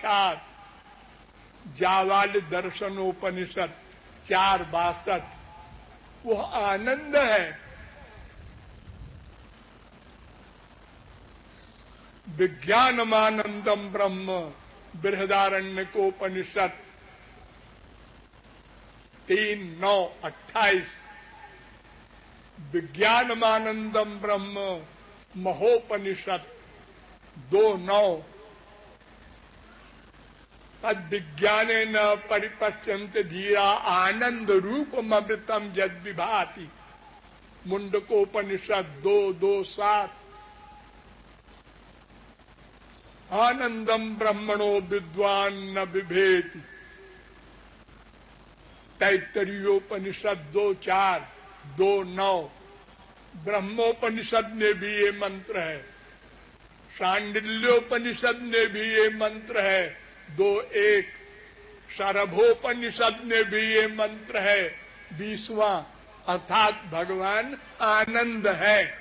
साक्षात। जावाल दर्शनोपनिषद चार बासठ। वो आनंद है। विज्ञानमानंदम ब्रह्म बृहदारण्य को उपनिषद तीन, नौ, अट्ठाईस। विज्ञानमानंदम ब्रह्म महोपनिषद। दो, नौ तद विज्ञान न परिपश्यंत धीरा आनंद रूपम अमृतम जद विभाति मुंडकोपनिषद दो दो सात आनंदम ब्रह्मणो विद्वान न विभेति तैतरीयोपनिषद दो चार दो नौ। ब्रह्मोपनिषद में भी ये मंत्र है। सांडिल्योपनिषद में भी ये मंत्र है। दो एक शरभोपनिषद में भी ये मंत्र है, बीसवा। अर्थात भगवान आनंद है।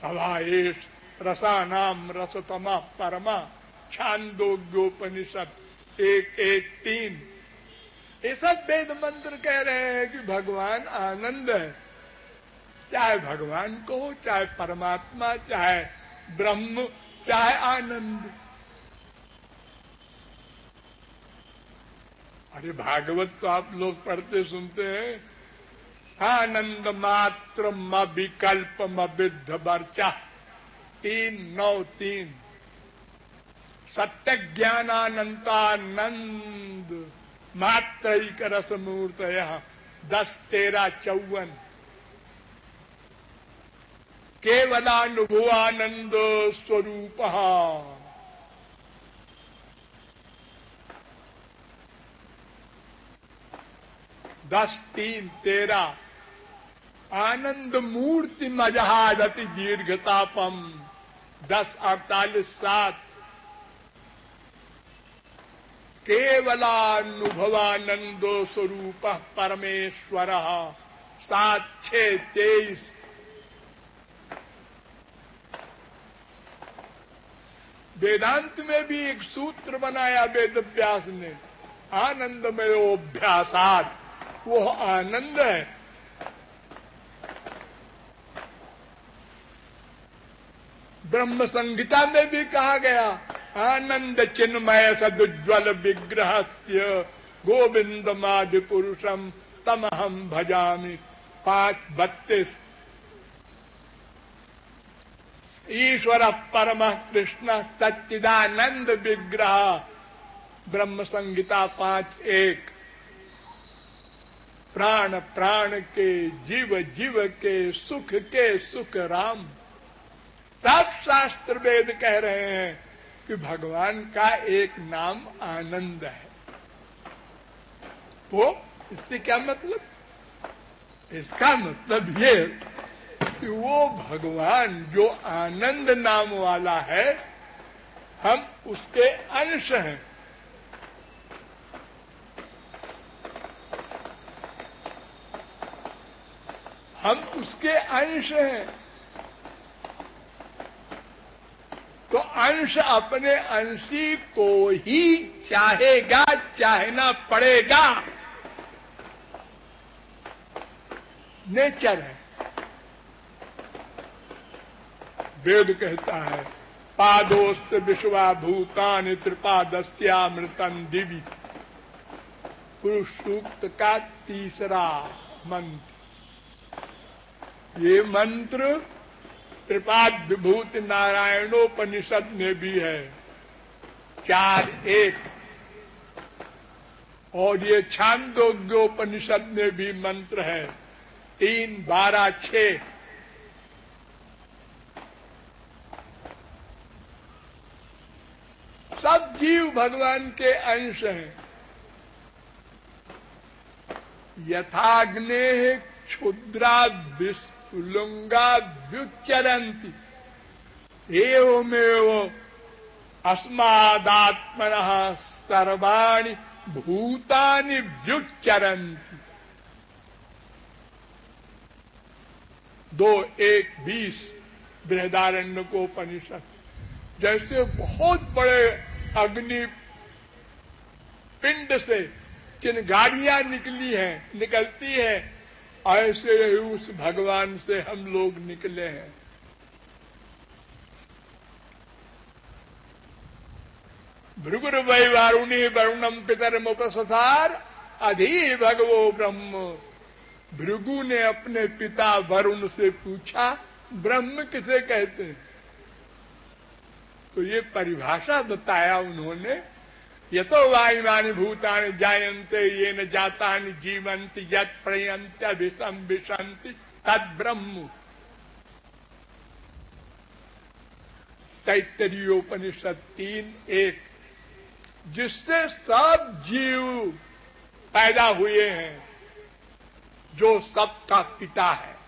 सभाएश रसानाम रसतमा परमा छांदोग्योपनिषद। एक एक, तीन। ये सब वेद मंत्र कह रहे हैं कि भगवान आनंद है। चाहे भगवान को, चाहे परमात्मा, चाहे ब्रह्म, चाहे आनंद। अरे भागवत तो आप लोग पढ़ते सुनते हैं। आनंद मात्र विकल्प विद्ध वर्चा तीन, नौ, तीन। सत्य ज्ञानानंतानंद। मात्र रस मूर्त दस तेरह चौवन। केवलानुभवानंद स्वरूप। दस तीन तेरह आनंद मूर्ति मजहादति दीर्घतापम। दस अड़तालीस सात। केवलानुभवानंदो स्वरूप परमेश्वर। सात छ तेईस। वेदांत में भी एक सूत्र बनाया वेद व्यास ने, आनंदमय अभ्यासात। वो आनंद है। ब्रह्म संहिता में भी कहा गया, आनंद चिन्मय सदुज्वल विग्रह से गोविंद माधि पुरुषम तम हम भजामी। पाँच बत्तीस ईश्वर परम कृष्ण सच्चिदानंद विग्रह, ब्रह्म संहिता पाँच एक। प्राण प्राण के जीव जीव के सुख के सुख राम। सब शास्त्र वेद कह रहे हैं कि भगवान का एक नाम आनंद है। वो, इससे क्या मतलब? इसका मतलब ये कि वो भगवान जो आनंद नाम वाला है, हम उसके अंश हैं। हम उसके अंश हैं। तो अंश अपने अंशी को ही चाहेगा, चाहना पड़ेगा। नेचर है। वेद कहता है पादोस्त विश्वा भूतान त्रिपादस्यामृतन दिवी। पुरुष सूक्त का तीसरा मंत्र। ये मंत्र त्रिपाद विभूत नारायणोपनिषद में भी है। चार एक। और ये छांदोग्योपनिषद में भी मंत्र है। तीन बारह छ सब जीव भगवान के अंश हैं। यथाग्ने क्षुद्रा विश्व लुंगाभ्युच्चरती एवमेव अस्मादात्मन सर्वाणी भूतानि व्युच्चरती दो एक बीस बृहदारण्य को उपनिषद। जैसे बहुत बड़े अग्नि पिंड से चिन्हगारियाँ निकली हैं, निकलती हैं, ऐसे ही उस भगवान से हम लोग निकले हैं। भृगुर वै वारुणी वरुणम पितर मुपसार अधि भगवो ब्रह्म। भृगु ने अपने पिता वरुण से पूछा, ब्रह्म किसे कहते हैं? तो ये परिभाषा बताया उन्होंने। ये तो वायुमानी भूतान जायंते ये न जाता जीवंत यत प्रयंत विषम विशंति तद ब्रह्म। तैतरीयोपनिषद तीन एक, जिससे सब जीव पैदा हुए हैं, जो सबका पिता है।